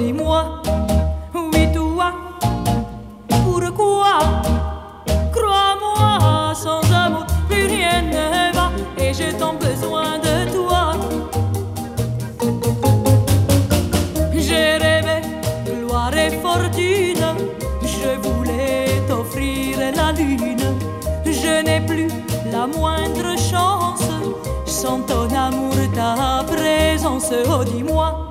dis-moi, oui toi, pourquoi? Crois-moi, sans amour, plus rien ne va, et j'ai tant besoin de toi. J'ai rêvé gloire et fortune, je voulais t'offrir la lune, je n'ai plus la moindre chance sans ton amour, ta présence, oh dis-moi.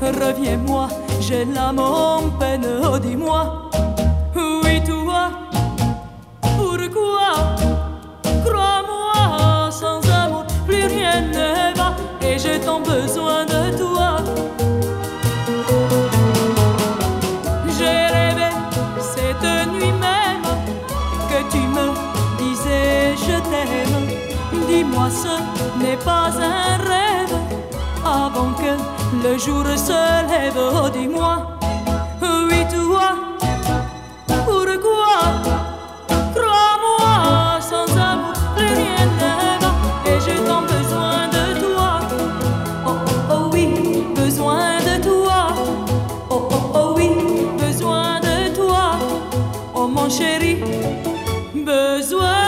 Reviens-moi, j'ai l'âme en peine, oh dis-moi. Oui, toi, pourquoi? Crois-moi, sans amour, plus rien ne va et j'ai tant besoin de toi. J'ai rêvé cette nuit même que tu me je t'aime. Dis-moi, ce n'est pas un rêve. Avant que le jour se lève, oh, dis-moi, oui, toi, pourquoi Crois-moi, sans amour, plus rien ne va. Et j'ai tant besoin de toi. Oh, oh, oh, oui, besoin de toi. Oh, oh, oh, oui, besoin de toi. Oh, mon chéri, besoin.